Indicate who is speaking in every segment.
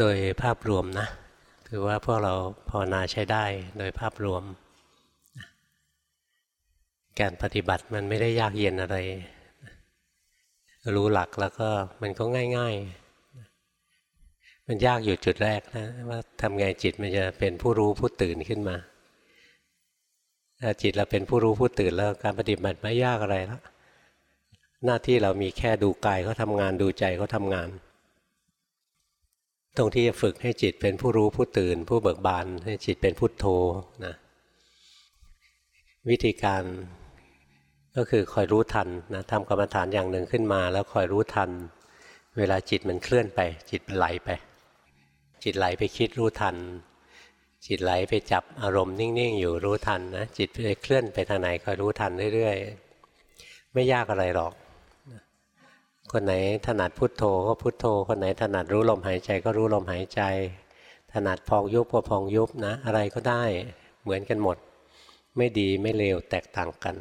Speaker 1: โดยภาพรวมนะ ถือว่าพวกเราภาวนาใช้ได้โดยภาพรวม การปฏิบัติมันไม่ได้ยากเย็นอะไร รู้หลักแล้วก็มันก็ง่าย ๆ มันยากอยู่จุดแรกนะ ว่าทำไงจิตมันจะเป็นผู้รู้ผู้ตื่นขึ้นมาถ้าจิตเราเป็นผู้รู้ผู้ตื่นแล้วการปฏิบัติไม่ยากอะไรแล้วหน้าที่เรามีแค่ดูกายเขาทำงานดูใจเขาทำงาน ตรงที่จะฝึกให้จิตเป็นผู้รู้ผู้ตื่น ผู้เบิกบานให้จิตเป็นพุทโธนะวิธีการก็คือคอยรู้ทันนะทำกรรมฐานอย่างหนึ่งขึ้นมา แล้วคอยรู้ทัน เวลาจิตมันเคลื่อนไป จิตมันไหลไป จิตไหลไปคิดรู้ทัน จิตไหลไปจับอารมณ์นิ่งๆ อยู่รู้ทันนะจิตไปเคลื่อนไปทางไหนคอยรู้ทันเรื่อยๆ ไม่ยากอะไรหรอก คนไหนถนัดพุทโธก็พุทโธ คนไหนถนัดรู้ลมหายใจก็รู้ลมหายใจ ถนัดพองยุบก็พองยุบนะ อะไรก็ได้เหมือนกันหมด ไม่ดีไม่เลวแตกต่างกัน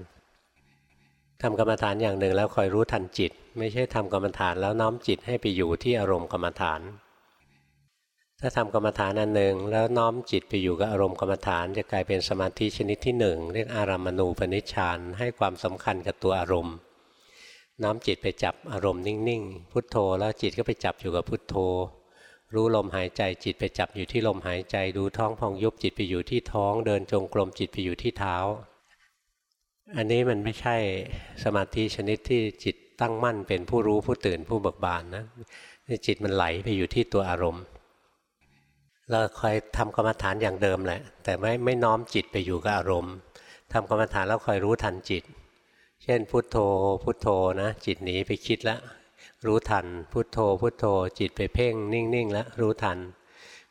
Speaker 1: ทำกรรมฐานอย่างหนึ่งแล้วคอยรู้ทันจิต ไม่ใช่ทำกรรมฐานแล้วน้อมจิตให้ไปอยู่ที่อารมณ์กรรมฐาน ถ้าทำกรรมฐานอันหนึ่งแล้วน้อมจิตไปอยู่กับอารมณ์กรรมฐาน จะกลายเป็นสมาธิชนิดที่หนึ่งเรียกอารามณูปนิชฌานให้ความสำคัญกับตัวอารมณ์ น้อมจิตไปจับอารมณ์นิ่งๆ พุทโธแล้วจิตก็ไปจับอยู่กับพุทโธ รู้ลมหายใจจิตไปจับอยู่ที่ลมหายใจดูท้องพองยุบจิตไปอยู่ที่ท้องเดินจงกรมจิตไปอยู่ที่เท้า อันนี้มันไม่ใช่สมาธิชนิดที่จิตตั้งมั่นเป็นผู้รู้ผู้ตื่นผู้เบิกบานนะจิตมันไหลไปอยู่ที่ตัวอารมณ์เราคอยทำกรรมฐานอย่างเดิมแหละ แต่ไม่ไม่น้อมจิตไปอยู่กับอารมณ์ทำกรรมฐานแล้วคอยรู้ทันจิต เช่นพุทโธ พุทโธนะ จิตหนีไปคิดแล้วรู้ทัน พุทโธ พุทโธ จิตไปเพ่ง นิ่งๆแล้วรู้ทัน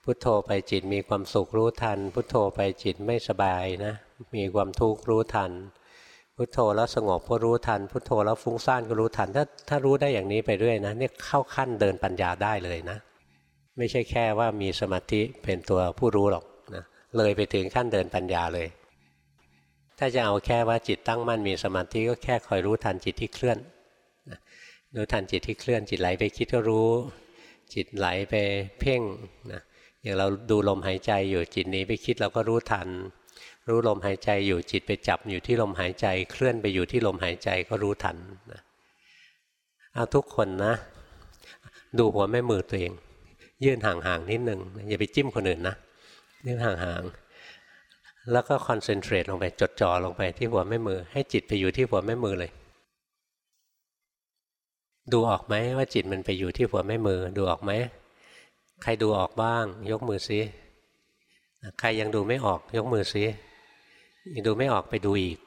Speaker 1: พุทโธไปจิตมีความสุขรู้ทัน พุทโธไปจิตไม่สบายนะ มีความทุกข์รู้ทัน พุทโธแล้วสงบก็รู้ทัน พุทโธแล้วฟุ้งซ่านก็รู้ทัน ถ้าถ้ารู้ได้อย่างนี้ไปเรื่อยนะเนี่ยเข้าขั้นเดินปัญญาได้เลยนะ ไม่ใช่แค่ว่ามีสมาธิเป็นตัวผู้รู้หรอกนะเลยไปถึงขั้นเดินปัญญาเลย ถ้าจะเอาแค่ว่าจิตตั้งมั่นมีสมาธิก็แค่คอยรู้ทันจิตที่เคลื่อนรู้ทันจิตที่เคลื่อนจิตไหลไปคิดก็รู้ จิตไหลไปเพ่งนะอย่างเราดูลมหายใจอยู่จิตนี้ไปคิดเราก็รู้ทัน รู้ลมหายใจอยู่จิตไปจับอยู่ที่ลมหายใจ เคลื่อนไปอยู่ที่ลมหายใจก็รู้ทันนะเอาทุกคนนะ ดูหัวแม่มือตัวเอง ยื่นห่างๆนิดหนึ่งอย่าไปจิ้มคนอื่นนะยื่นห่างๆ แล้วก็คอนเซนเทรตลงไปจดจ่อลงไปที่หัวแม่มือ ให้จิตไปอยู่ที่หัวแม่มือเลย ดูออกไหมว่าจิตมันไปอยู่ที่หัวแม่มือ ดูออกไหมใครดูออกบ้าง ยกมือซิใครยังดูไม่ออก ยกมือซิยังดูไม่ออกไปดูอีก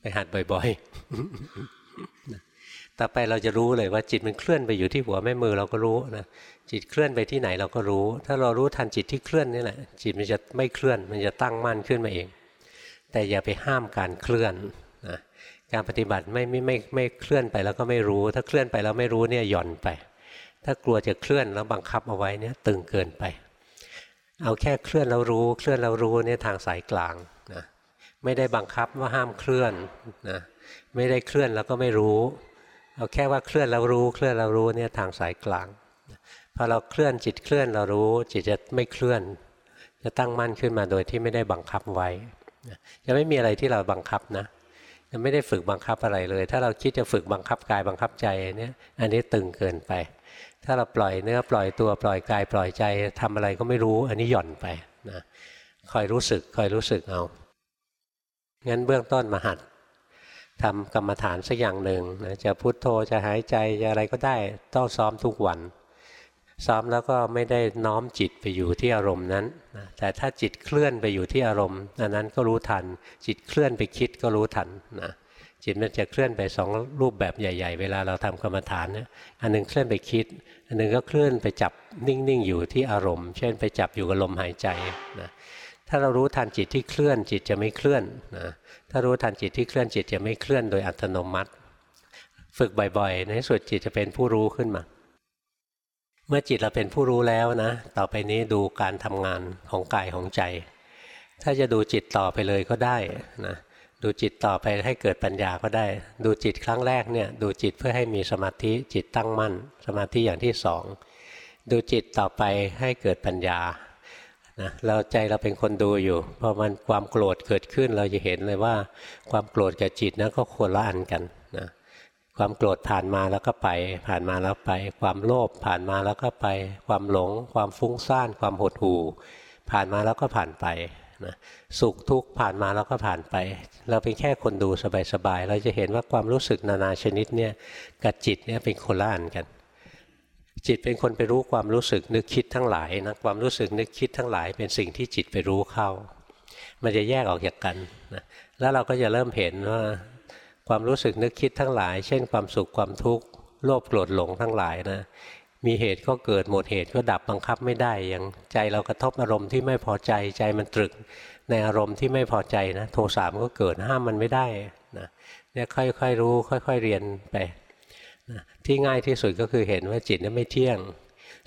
Speaker 1: ไปหัดบ่อยๆ ต่อไปเราจะรู้เลยว่าจิตมันเคลื่อนไปอยู่ที่หัวแม่มือเราก็รู้นะจิตเคลื่อนไปที่ไหนเราก็รู้ ถ้าเรารู้ทันจิตที่เคลื่อนนี่แหละ จิตมันจะไม่เคลื่อน มันจะตั้งมั่นขึ้นมาเอง แต่อย่าไปห้ามการเคลื่อนนะการปฏิบัติไม่ไม่ไม่ไม่เคลื่อนไปแล้วก็ไม่รู้ ถ้าเคลื่อนไปแล้วไม่รู้เนี่ยหย่อนไป ถ้ากลัวจะเคลื่อนแล้วบังคับเอาไว้เนี่ยตึงเกินไป เอาแค่เคลื่อนแล้วรู้ เคลื่อนแล้วรู้เนี่ยทางสายกลางนะไม่ได้บังคับว่าห้ามเคลื่อนนะไม่ได้เคลื่อนแล้วก็ไม่รู้ เอาแค่ว่าเคลื่อนแล้วรู้เคลื่อนแล้วรู้เนี่ยทางสายกลางพอเราเคลื่อนจิตเคลื่อนเรารู้ จิตจะไม่เคลื่อน จะตั้งมั่นขึ้นมาโดยที่ไม่ได้บังคับไว้จะไม่มีอะไรที่เราบังคับนะจะไม่ได้ฝึกบังคับอะไรเลย ถ้าเราคิดจะฝึกบังคับกายบังคับใจเนี่ยอันนี้ตึงเกินไป ถ้าเราปล่อยเนื้อปล่อยตัวปล่อยกายปล่อยใจทำอะไรก็ไม่รู้ อันนี้หย่อนไปนะคอยรู้สึกคอยรู้สึกเอางั้นเบื้องต้นมาหัด ทำกรรมฐานสักอย่างหนึ่งนะจะพุโทโธจะหายใจจะอะไรก็ได้ต้องซ้อมทุกวัน ซ้อมแล้วก็ไม่ได้น้อมจิตไปอยู่ที่อารมณ์นั้นแต่ถ้าจิตเคลื่อนไปอยู่ที่อารมณ์อันนั้นก็รู้ทัน จิตเคลื่อนไปคิดก็รู้ทันนะจิตมันจะเคลื่อนไปสองรูปแบบใหญ่ ๆ เวลาเราทำกรรมฐานเนี่ยอันนึงเคลื่อนไปคิด อันนึงก็เคลื่อนไปจับนิ่งๆอยู่ที่อารมณ์ เช่นไปจับอยู่กับลมหายใจนะถ้าเรารู้ทันจิตที่เคลื่อนจิตจะไม่เคลื่อนนะ ถ้ารู้ทันจิตที่เคลื่อนจิตจะไม่เคลื่อนโดยอัตโนมัติ ฝึกบ่อยๆ ในสุดจิตจะเป็นผู้รู้ขึ้นมา เมื่อจิตเราเป็นผู้รู้แล้วนะ ต่อไปนี้ดูการทำงานของกายของใจ ถ้าจะดูจิตต่อไปเลยก็ได้นะดูจิตต่อไปให้เกิดปัญญาก็ได้ ดูจิตครั้งแรกเนี่ยดูจิตเพื่อให้มีสมาธิจิตตั้งมั่น สมาธิอย่างที่สองดูจิตต่อไปให้เกิดปัญญา นะเราใจเราเป็นคนดูอยู่พอมันความโกรธเกิดขึ้นเราจะเห็นเลยว่า ความโกรธกับจิตนะก็ควรละอันกันนะความโกรธผ่านมาแล้วก็ไป ผ่านมาแล้วไป ความโลภผ่านมาแล้วก็ไป ความหลง ความฟุ้งซ่าน ความหดหู่ ผ่านมาแล้วก็ผ่านไปนะสุขทุกข์ผ่านมาแล้วก็ผ่านไป เราเป็นแค่คนดูสบายๆเราจะเห็นว่าความรู้สึกนานาชนิดเนี่ยกับจิตเนี่ยเป็นคนละอันกัน จิตเป็นคนไปรู้ความรู้สึกนึกคิดทั้งหลายนะความรู้สึกนึกคิดทั้งหลาย เป็นสิ่งที่จิตไปรู้เข้า มันจะแยกออกจากกันนะแล้วเราก็จะเริ่มเห็นว่าความรู้สึกนึกคิดทั้งหลาย เช่น ความสุขความทุกข์โลภโกรธหลงทั้งหลายนะมีเหตุก็เกิดหมดเหตุก็ดับบังคับไม่ได้อย่างใจเรากระทบอารมณ์ที่ไม่พอใจใจมันตรึกในอารมณ์ที่ไม่พอใจนะโทสะมันก็เกิดห้ามมันไม่ได้นะเนี่ยค่อยๆรู้ ค่อย ๆเรียนไป ที่ง่ายที่สุดก็คือเห็นว่าจิตนั้นไม่เที่ยง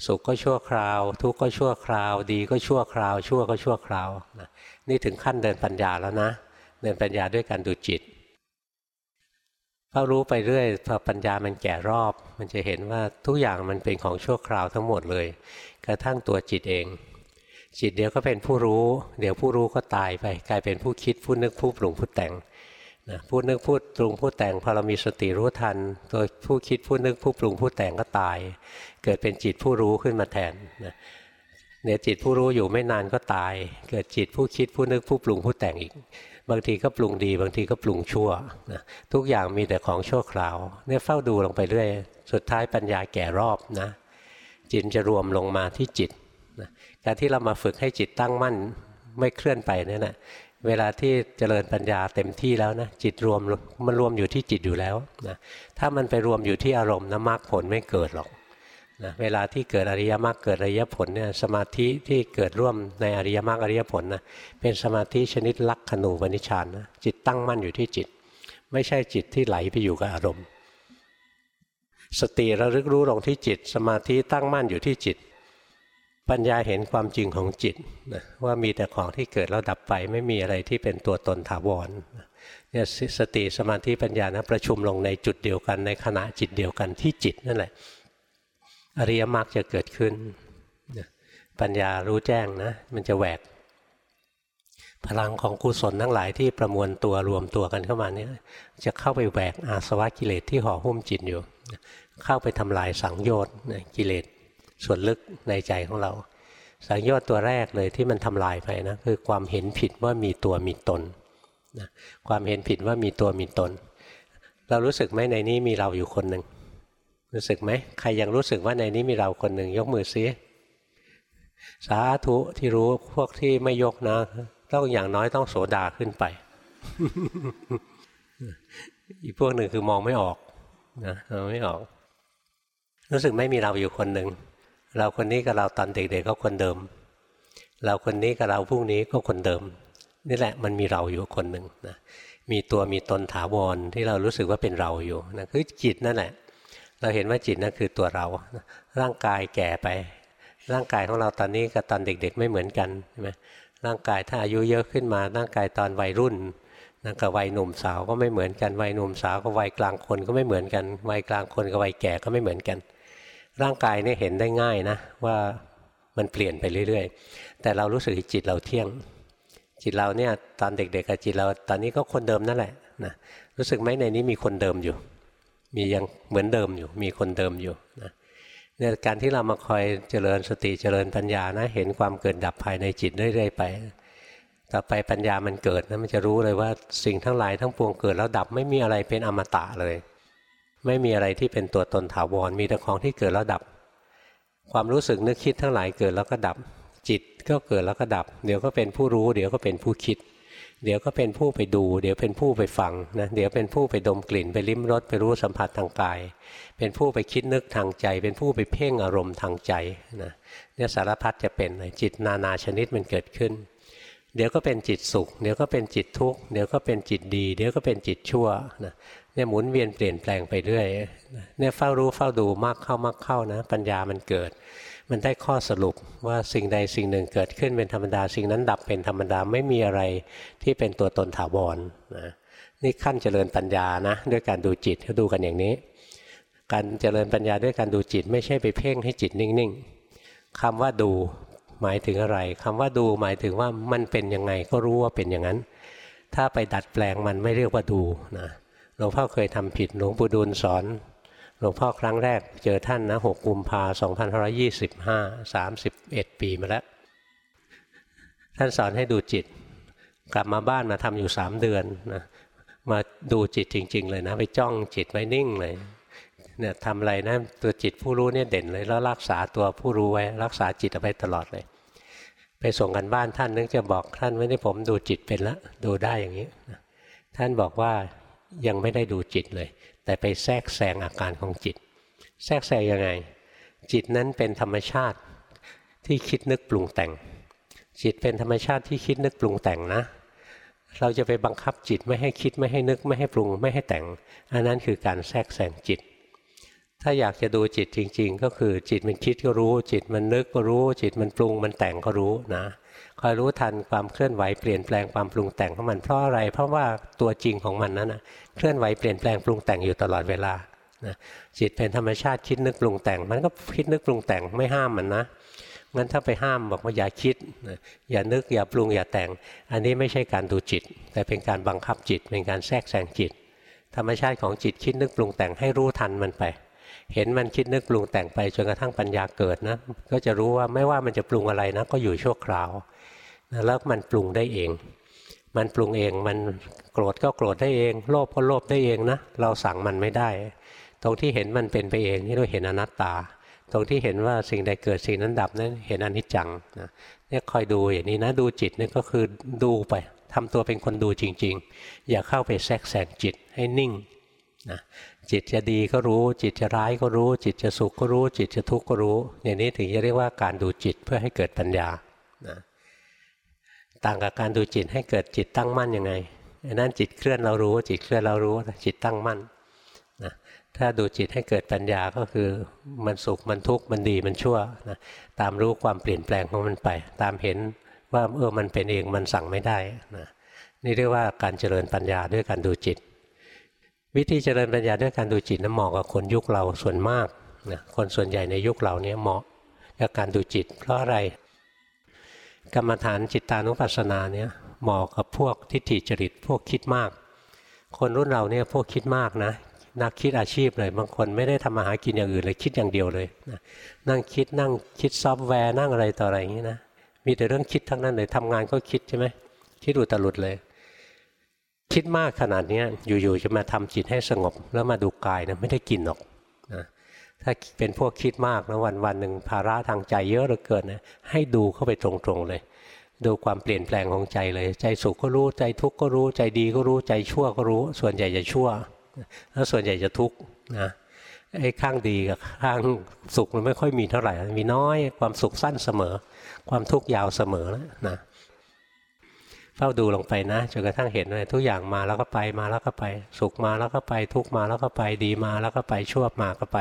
Speaker 1: สุขก็ชั่วคราว ทุกข์ก็ชั่วคราว ดีก็ชั่วคราว ชั่วก็ชั่วคราวนะนี่ถึงขั้นเดินปัญญาแล้วนะ เดินปัญญาด้วยการดูจิตเฝ้ารู้ไปเรื่อยพอปัญญามันแก่รอบ มันจะเห็นว่าทุกอย่างมันเป็นของชั่วคราวทั้งหมดเลย กระทั่งตัวจิตเอง จิตเดี๋ยวก็เป็นผู้รู้ เดี๋ยวผู้รู้ก็ตายไป กลายเป็นผู้คิดผู้นึกผู้ปรุงผู้แต่ง นะพูดนึกพูดปรุงพูดแต่งพอเรามีสติรู้ทัน ตัวผู้คิดผู้นึกผู้ปรุงผู้แต่งก็ตาย เกิดเป็นจิตผู้รู้ขึ้นมาแทนนะเนี่ยจิตผู้รู้อยู่ไม่นานก็ตาย เกิดจิตผู้คิดผู้นึกผู้ปรุงผู้แต่งอีก บางทีก็ปรุงดี บางทีก็ปรุงชั่วนะทุกอย่างมีแต่ของชั่วคราวเนี่ยเฝ้าดูลงไปเรื่อยสุดท้ายปัญญาแก่รอบนะจิตจะรวมลงมาที่จิตนะการที่เรามาฝึกให้จิตตั้งมั่นไม่เคลื่อนไปนี่แหละ เวลาที่เจริญปัญญาเต็มที่แล้วนะจิตรวมมันรวมอยู่ที่จิตอยู่แล้วนะถ้ามันไปรวมอยู่ที่อารมณ์นะมรรคผลไม่เกิดหรอกนะเวลาที่เกิดอริยมรรคเกิดอริยผลเนี่ยสมาธิที่เกิดร่วมในอริยมรรคอริยผลนะเป็นสมาธิชนิดลักขณูปนิชานนะจิตตั้งมั่นอยู่ที่จิต ไม่ใช่จิตที่ไหลไปอยู่กับอารมณ์ สติระลึกรู้ลงที่จิต สมาธิตั้งมั่นอยู่ที่จิต ปัญญาเห็นความจริงของจิตนะว่ามีแต่ของที่เกิดแล้วดับไปไม่มีอะไรที่เป็นตัวตนถาวรเนี่ยสติสมาธิปัญญานะประชุมลงในจุดเดียวกันในขณะจิตเดียวกันที่จิตนั่นแหละ อริยมรรคจะเกิดขึ้น ปัญญารู้แจ้งนะมันจะแหวก พลังของกุศลทั้งหลายที่ประมวลตัวรวมตัวกันเข้ามาเนี่ยจะเข้าไปแหวกอาสวะกิเลสที่ห่อหุ้มจิตอยู่ เข้าไปทำลายสังโยชน์กิเลส ส่วนลึกในใจของเรา สังโยชน์ตัวแรกเลยที่มันทำลายไปนะคือความเห็นผิดว่ามีตัวมีตนนะความเห็นผิดว่ามีตัวมีตน เรารู้สึกไหมในนี้มีเราอยู่คนหนึ่งรู้สึกไหมใครยังรู้สึกว่าในนี้มีเราคนหนึ่งยกมือซิสาธุที่รู้พวกที่ไม่ยกนะต้องอย่างน้อยต้องโสดาขึ้นไป อีกพวกหนึ่งคือมองไม่ออกนะมองไม่ออก รู้สึกไม่มีเราอยู่คนหนึ่ง เราคนนี้กับเราตอนเด็กๆก็คนเดิม เราคนนี้กับเราพรุ่งนี้ก็คนเดิม นี่แหละมันมีเราอยู่คนหนึ่งนะมีตัวมีตนถาวรที่เรารู้สึกว่าเป็นเราอยู่นะคือจิตนั่นแหละ เราเห็นว่าจิตนั่นคือตัวเรา ร่างกายแก่ไป ร่างกายของเราตอนนี้กับตอนเด็กๆ ไม่เหมือนกันใช่ไหมร่างกายถ้าอายุเยอะขึ้นมาร่างกายตอนวัยรุ่นนะกับวัยหนุ่มสาวก็ไม่เหมือนกันวัยหนุ่มสาวกับวัยกลางคนก็ไม่เหมือนกันวัยกลางคนกับวัยแก่ก็ไม่เหมือนกัน ร่างกายนี่เห็นได้ง่ายนะ ว่ามันเปลี่ยนไปเรื่อยๆ แต่เรารู้สึกจิตเราเที่ยง จิตเราเนี่ยตอนเด็กๆกับจิตเราตอนนี้ก็คนเดิมนั่นแหละนะรู้สึกไหมในนี้มีคนเดิมอยู่ มียังเหมือนเดิมอยู่ มีคนเดิมอยู่นะเนี่ยการที่เรามาคอยเจริญสติเจริญปัญญานะ เห็นความเกิดดับภายในจิตเรื่อยๆไป ต่อไปปัญญามันเกิดนะมันจะรู้เลยว่าสิ่งทั้งหลายทั้งปวงเกิดแล้วดับไม่มีอะไรเป็นอมตะเลย ไม่มีอะไรที่เป็นตัวตนถาวร มีแต่ของที่เกิดแล้วดับ ความรู้สึกนึกคิดทั้งหลายเกิดแล้วก็ดับ จิตก็เกิดแล้วก็ดับ เดี๋ยวก็เป็นผู้รู้ เดี๋ยวก็เป็นผู้คิด เดี๋ยวก็เป็นผู้ไปดู เดี๋ยวเป็นผู้ไปฟังนะ เดี๋ยวเป็นผู้ไปดมกลิ่น ไปลิ้มรส ไปรู้สัมผัสทางกาย เป็นผู้ไปคิดนึกทางใจ เป็นผู้ไปเพ่งอารมณ์ทางใจนะเนี่ยสารพัดจะเป็นจิตนานาชนิดมันเกิดขึ้น เดี๋ยวก็เป็นจิตสุข เดี๋ยวก็เป็นจิตทุกข์ เดี๋ยวก็เป็นจิตดี เดี๋ยวก็เป็นจิตชั่วนะ เนี่ยหมุนเวียนเปลี่ยนแปลงไปเรื่อยเนี่ยเฝ้ารู้เฝ้าดูมากเข้ามากเข้านะ ปัญญามันเกิด มันได้ข้อสรุปว่าสิ่งใดสิ่งหนึ่งเกิดขึ้นเป็นธรรมดา สิ่งนั้นดับเป็นธรรมดาไม่มีอะไรที่เป็นตัวตนถาวรนะนี่ขั้นเจริญปัญญานะ ด้วยการดูจิตเขาดูกันอย่างนี้ การเจริญปัญญาด้วยการดูจิต ไม่ใช่ไปเพ่งให้จิตนิ่งๆคำว่าดูหมายถึงอะไรคำว่าดูหมายถึงว่ามันเป็นยังไงก็รู้ว่าเป็นอย่างนั้น ถ้าไปดัดแปลงมันไม่เรียกว่าดูนะ ลวงพ่อเคยทำผิดหลวงปู่ดูลสอน หลวงพ่อครั้งแรกเจอท่านนะหกกุมภาสองพันยี่สิบห้าสามสิบเอ็ดปีมาแล้ว ท่านสอนให้ดูจิต กลับมาบ้านมาทำอยู่สามเดือนนะมาดูจิตจริง ๆ เลยนะ ไปจ้องจิตไว้นิ่งเลยเนี่ยทำอะไรนะตัวจิตผู้รู้เนี่ยเด่นเลยแล้วรักษาตัวผู้รู้ไว้รักษาจิตเอาไว้ตลอดเลย ไปส่งกันบ้านท่านนึกจะบอกท่านไม่ได้ผมดูจิตเป็นแล้วดูได้อย่างนี้ท่านบอกว่า ยังไม่ได้ดูจิตเลย แต่ไปแทรกแซงอาการของจิต แทรกแซงยังไง จิตนั้นเป็นธรรมชาติที่คิดนึกปรุงแต่ง จิตเป็นธรรมชาติที่คิดนึกปรุงแต่งนะ เราจะไปบังคับจิตไม่ให้คิดไม่ให้นึกไม่ให้ปรุงไม่ให้แต่ง อันนั้นคือการแทรกแซงจิต ถ้าอยากจะดูจิตจริง ๆ ก็คือจิตมันคิดก็รู้ จิตมันนึกก็รู้ จิตมันปรุงมันแต่งก็รู้นะ คอยรู้ทันความเคลื่อนไหวเปลี่ยนแปลงความปรุงแต่งของมันเพราะอะไร เพราะว่าตัวจริงของมันนั้นนะเคลื่อนไหวเปลี่ยนแปลงปรุงแต่งอยู่ตลอดเวลานะจิตเป็นธรรมชาติคิดนึกปรุงแต่ง มันก็คิดนึกปรุงแต่งไม่ห้ามมันนะงั้นถ้าไปห้ามบอกว่าอย่าคิดอย่านึกอย่าปรุงอย่าแต่ง อันนี้ไม่ใช่การดูจิต แต่เป็นการบังคับจิต เป็นการแทรกแซงจิต ธรรมชาติของจิตคิดนึกปรุงแต่งให้รู้ทันมันไป เห็นมันคิดนึกปรุงแต่งไปจนกระทั่งปัญญาเกิดนะก็จะรู้ว่าไม่ว่ามันจะปรุงอะไรนะก็อยู่ชั่วคราว แล้วมันปรุงได้เอง มันปรุงเองมันโกรธก็โกรธได้เอง โลภก็โลภได้เองนะเราสั่งมันไม่ได้ ตรงที่เห็นมันเป็นไปเองนี่เราเห็นอนัตตา ตรงที่เห็นว่าสิ่งใดเกิดสิ่งนั้นดับนั้นเห็นอนิจจังนะเนี่ยคอยดูอย่างนี้นะดูจิตนี่ก็คือดูไปทำตัวเป็นคนดูจริง ๆ อย่าเข้าไปแทรกแซงจิตให้นิ่งนะจิตจะดีก็รู้ จิตจะร้ายก็รู้ จิตจะสุขก็รู้ จิตจะทุกข์ก็รู้ อย่างนี้ถึงจะเรียกว่าการดูจิตเพื่อให้เกิดปัญญานะ ต่างกับการดูจิตให้เกิดจิตตั้งมั่นยังไงนั้นจิตเคลื่อนเรารู้ จิตเคลื่อนเรารู้จิตตั้งมั่นนะถ้าดูจิตให้เกิดปัญญาก็คือมันสุขมันทุกข์มันดีมันชั่วนะตามรู้ความเปลี่ยนแปลงของมันไป ตามเห็นว่าเออมันเป็นเองมันสั่งไม่ได้นะนี่เรียกว่าการเจริญปัญญาด้วยการดูจิต วิธีเจริญปัญญาด้วยการดูจิตนั้นเหมาะกับคนยุคเราส่วนมากนะคนส่วนใหญ่ในยุคเราเนี่ยเหมาะกับการดูจิต เพราะอะไร กรรมฐานจิตตานุปัสสนาเนี่ยเหมาะกับพวกทิฏฐิจริตพวกคิดมาก คนรุ่นเราเนี่ยพวกคิดมากนะนักคิดอาชีพเลยบางคนไม่ได้ทำมาหากินอย่างอื่นเลยคิดอย่างเดียวเลยนะนั่งคิดนั่งคิดซอฟต์แวร์นั่งอะไรต่ออะไรอย่างนี้นะมีแต่เรื่องคิดทั้งนั้นเลยทำงานก็คิดใช่ไหมคิดอุตลุดเลย คิดมากขนาดนี้อยู่ๆจะมาทำจิตให้สงบ แล้วมาดูกายนะไม่ได้กินหรอก ถ้าเป็นพวกคิดมากนะวันวันหนึ่งภาระทางใจเยอะเหลือเกินนะให้ดูเข้าไปตรงๆเลย ดูความเปลี่ยนแปลงของใจเลย ใจสุขก็รู้ใจทุกข์ก็รู้ใจดีก็รู้ใจชั่วก็รู้ ส่วนใหญ่จะชั่ว แล้วส่วนใหญ่จะทุกข์นะไอ้ข้างดีกับข้างสุขมันไม่ค่อยมีเท่าไหร่มีน้อยความสุขสั้นเสมอ ความทุกข์ยาวเสมอนะเฝ้าดูลงไปนะจนกระทั่งเห็นเลยทุกอย่างมาแล้วก็ไปมาแล้วก็ไป สุขมาแล้วก็ไปทุกมาแล้วก็ไปดีมาแล้วก็ไปชั่วมาก็ไป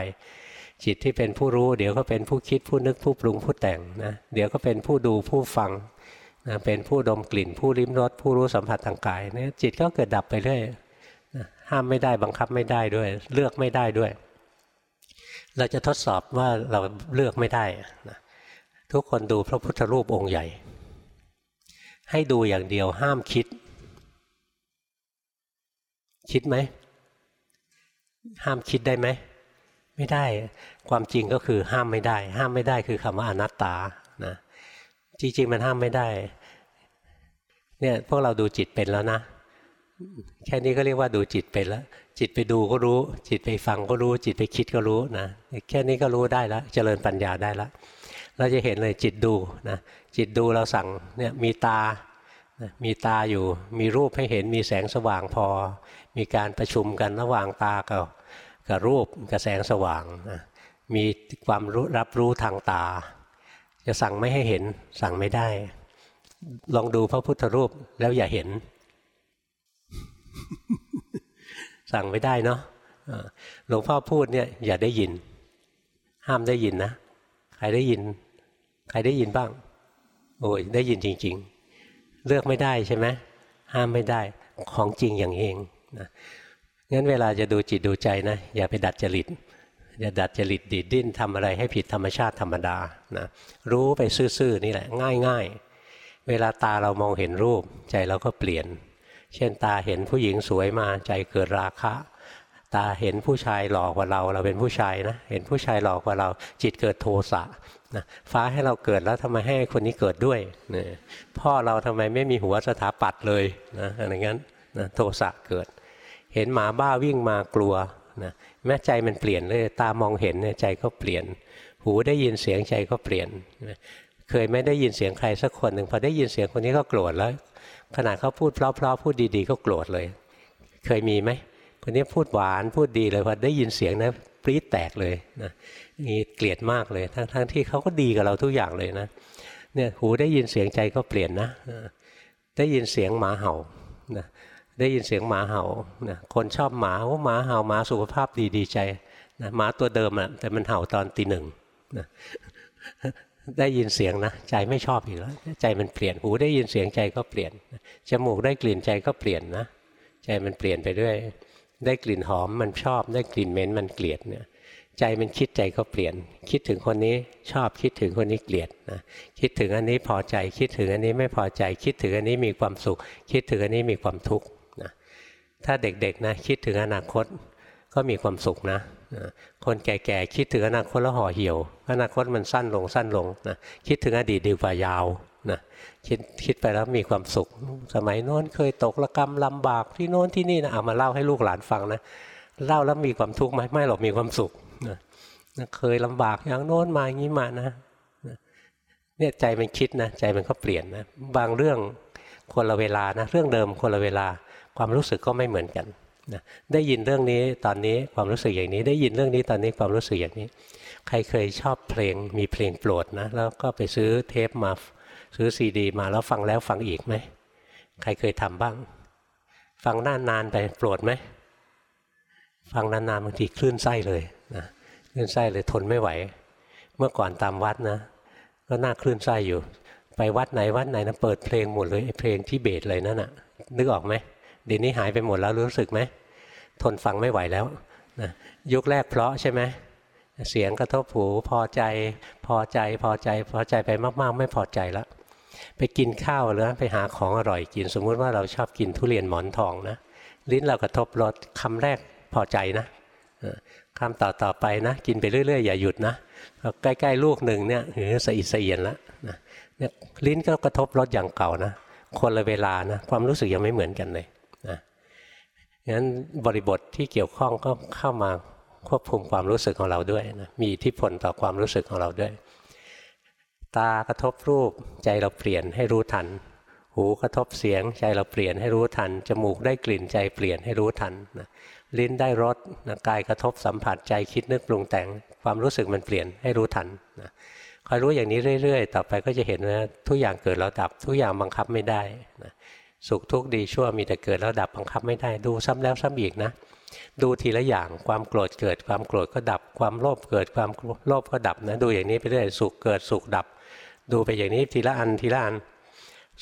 Speaker 1: จิตที่เป็นผู้รู้ เดี๋ยวก็เป็นผู้คิดผู้นึกผู้ปรุงผู้แต่งนะเดี๋ยวก็เป็นผู้ดูผู้ฟังนะเป็นผู้ดมกลิ่น ผู้ลิ้มรสผู้รู้สัมผัสทางกายเนี่ยจิตก็เกิดดับไปเรื่อยนะห้ามไม่ได้บังคับไม่ได้ด้วย เลือกไม่ได้ด้วย เราจะทดสอบว่าเราเลือกไม่ได้นะทุกคนดูพระพุทธรูปองค์ใหญ่ ให้ดูอย่างเดียวห้ามคิด คิดไหม ห้ามคิดได้ไหม ไม่ได้ความจริงก็คือห้ามไม่ได้ ห้ามไม่ได้คือคำว่าอนัตตานะจริงๆมันห้ามไม่ได้เนี่ยพวกเราดูจิตเป็นแล้วนะแค่นี้ก็เรียกว่าดูจิตเป็นแล้ว จิตไปดูก็รู้ จิตไปฟังก็รู้ จิตไปคิดก็รู้นะแค่นี้ก็รู้ได้แล้วเจริญปัญญาได้แล้วเราจะเห็นเลยจิตดูนะจิตดูเราสั่งเนี่ยมีตามีตาอยู่ มีรูปให้เห็นมีแสงสว่างพอ มีการประชุมกันระหว่างตากับ กับรูปกับแสงสว่างนะมีความรู้รับรู้ทางตา จะสั่งไม่ให้เห็นสั่งไม่ได้ ลองดูพระพุทธรูปแล้วอย่าเห็น สั่งไม่ได้เนาะหลวงพ่อพูดเนี่ยอย่าได้ยิน ห้ามได้ยินนะ ใครได้ยิน ใครได้ยินบ้าง โอ้ยได้ยินจริง ๆ เลือกไม่ได้ใช่ไหมห้ามไม่ได้ของจริงอย่างเองนะ งั้นเวลาจะดูจิตดูใจนะอย่าไปดัดจริตอย่าดัดจริตดีดดิ้นทำอะไรให้ผิดธรรมชาติธรรมดานะรู้ไปซื่อๆนี่แหละง่ายๆ เวลาตาเรามองเห็นรูป ใจเราก็เปลี่ยน เช่นตาเห็นผู้หญิงสวยมาใจเกิดราคะ ตาเห็นผู้ชายหลอกกว่าเราเราเป็นผู้ชายนะเห็นผู้ชายหลอกกว่าเรา จิตเกิดโทสะนะฟ้าให้เราเกิดแล้วทำไมให้คนนี้เกิดด้วยนะพ่อเราทำไมไม่มีหัวสถาปัตย์เลยนะอะไรงั้นนะโทสะเกิด เห็นหมาบ้าวิ่งมากลัวนะแม้ใจมันเปลี่ยนเลยตามองเห็นใจก็เปลี่ยน หูได้ยินเสียงใจก็เปลี่ยนเคยไม่ได้ยินเสียงใครสักคนหนึ่งพอได้ยินเสียงคนนี้ก็โกรธแล้ว ขนาดเขาพูดเพลาะๆพูดดีๆ ก็โกรธเลย เคยมีไหมคนนี้พูดหวานพูดดีเลยพอได้ยินเสียงนะปรี๊ดแตกเลยนะนี่เกลียดมากเลย ทั้งๆทที่เขาก็ดีกับเราทุกอย่างเลยนะเนี่ยหูได้ยินเสียงใจก็เปลี่ยนนะ ได้ยินเสียงหมาเห่า ได้ยินเสียงหมาเห่านะคนชอบหมาว่าหมาเห่าหมาสุขภาพดีดีใจนะหมาตัวเดิมอะแต่มันเห่าตอนตีหนึ่งนะได้ยินเสียงนะใจไม่ชอบอีกแล้วใจมันเปลี่ยนหูได้ยินเสียงใจก็เปลี่ยนจมูกได้กลิ่นใจก็เปลี่ยนนะใจมันเปลี่ยนไปด้วย ได้กลิ่นหอมมันชอบ ได้กลิ่นเหม็นมันเกลียดเนี่ยใจมันคิดใจก็เปลี่ยน คิดถึงคนนี้ชอบคิดถึงคนนี้เกลียดนะคิดถึงอันนี้พอใจคิดถึงอันนี้ไม่พอใจ คิดถึงอันนี้มีความสุข คิดถึงอันนี้มีความทุกข์ ถ้าเด็กๆนะคิดถึงอนาคตก็มีความสุขนะคนแก่ๆคิดถึงอนาคตแล้วห่อเหี่ยว อนาคตมันสั้นลงสั้นลงนะคิดถึงอดีตดีกว่ายาวนะคิดคิดไปแล้วมีความสุข สมัยโน้นเคยตกระกรรมลำบากที่โน้นที่นี่นะเอามาเล่าให้ลูกหลานฟังนะเล่าแล้วมีความทุกข์ไหมไม่หรอกมีความสุขนะเคยลำบากอย่างโน้นมาอย่างนี้มานะเนี่ยใจมันคิดนะใจมันก็เปลี่ยนนะบางเรื่องคนละเวลานะเรื่องเดิมคนละเวลา ความรู้สึกก็ไม่เหมือนกันนะได้ยินเรื่องนี้ตอนนี้ความรู้สึกอย่างนี้ ได้ยินเรื่องนี้ตอนนี้ความรู้สึกอย่างนี้ ใครเคยชอบเพลงมีเพลงโปรดนะแล้วก็ไปซื้อเทปมาซื้อซีดี มาแล้วฟังแล้วฟังอีกไหมใครเคยทำบ้าง ฟังนานนานไปโปรดไหมฟังนานๆบางทีคลื่นไส้เลยนะคลื่นไส้เลยทนไม่ไหว เมื่อก่อนตามวัดนะก็น่าคลื่นไส้อยู่ ไปวัดไหนวัดไหนนะเปิดเพลงหมดเลยเพลงที่เบสเลยนั่นน่ะนึกออกไหม ดี๋ยวนี้หายไปหมดแล้วรู้สึกไหมทนฟังไม่ไหวแล้วนะยุคแรกเพราะใช่ไหมเสียงกระทบหูพอใจพอใจพอใจพอใจไปมากๆ ไม่พอใจแล้วไปกินข้าวหรือไปหาของอร่อยกิน สมมุติว่าเราชอบกินทุเรียนหมอนทองนะลิ้นเรากระทบรสคำแรกพอใจนะคำต่อต่อไปนะกินไปเรื่อยๆ อย่าหยุดนะใกล้ๆลูกหนึ่งเนี่ยหือสะอิดสะเอียนแล้วนะเนี่ยลิ้นก็กระทบรสอย่างเก่านะคนละเวลานะความรู้สึกยังไม่เหมือนกันเลย งั้นบริบทที่เกี่ยวข้องก็เข้ามาควบคุมความรู้สึกของเราด้วยนะมีอิทธิพลต่อความรู้สึกของเราด้วย ตากระทบรูปใจเราเปลี่ยนให้รู้ทัน หูกระทบเสียง ใจเราเปลี่ยนให้รู้ทัน จมูกได้กลิ่นใจเปลี่ยนให้รู้ทันนะลิ้นได้รสนะกายกระทบสัมผัสใจคิดนึกปรุงแต่ง ความรู้สึกมันเปลี่ยนให้รู้ทันนะคอยรู้อย่างนี้เรื่อย ๆ ต่อไปก็จะเห็นว่าทุกอย่างเกิดแล้วดับ ทุกอย่างบังคับไม่ได้นะ สุขทุกข์ดีชั่วมีแต่เกิดแล้วดับบังคับไม่ได้ดูซ้ำแล้วซ้ำอีกนะ ดูทีละอย่างความโกรธเกิด ความโกรธก็ดับ ความโลภเกิดความโลภก็ดับนะดูอย่างนี้ไปเรื่อยสุขเกิดสุขดับ ดูไปอย่างนี้ทีละอันทีละอัน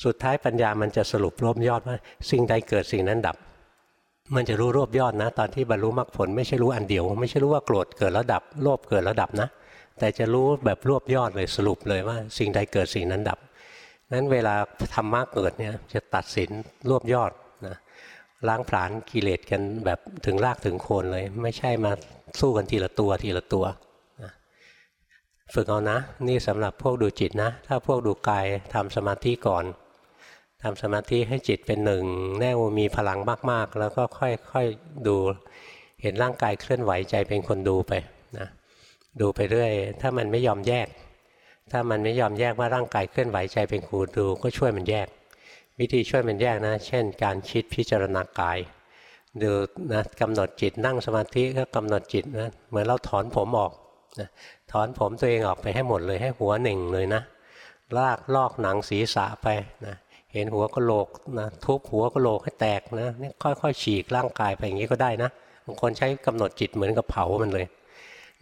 Speaker 1: สุดท้ายปัญญามันจะสรุปรวบยอดว่า สิ่งใดเกิดสิ่งนั้นดับ มันจะรู้รวบยอดนะ ตอนที่บรรลุมรรคผลไม่ใช่รู้อันเดียว ไม่ใช่รู้ว่าโกรธเกิดแล้วดับโลภเกิดแล้วดับนะ แต่จะรู้แบบรวบยอดเลยสรุปเลยว่า สิ่งใดเกิดสิ่งนั้นดับ นั้นเวลาธรรมะเกิดเนี่ยจะตัดสินรวบยอดนะล้างผลาญกิเลสกันแบบถึงรากถึงโคนเลย ไม่ใช่มาสู้กันทีละตัวทีละตัวนะฝึกเอานะ นี่สำหรับพวกดูจิตนะ ถ้าพวกดูกายทำสมาธิก่อนทำสมาธิให้จิตเป็นหนึ่งแน่วมีพลังมากๆ แล้วก็ค่อยๆดูเห็นร่างกายเคลื่อนไหวใจเป็นคนดูไปนะดูไปเรื่อย ถ้ามันไม่ยอมแยก ถ้ามันไม่ยอมแยกว่าร่างกายเคลื่อนไหวใจเป็นครูดูก็ช่วยมันแยก วิธีช่วยมันแยกนะ เช่น การคิดพิจารณากายดูนะกำหนดจิตนั่งสมาธิก็กำหนดจิตนะเหมือนเราถอนผมออกนะถอนผมตัวเองออกไปให้หมดเลยให้หัวหนึ่งเลยนะลากลอกหนังศีรษะไปนะเห็นหัวกะโหลกนะทุบหัวกะโหลกให้แตกนะนี่ค่อยๆฉีกร่างกายไปอย่างนี้ก็ได้นะบางคนใช้กำหนดจิตเหมือนกับเผามันเลย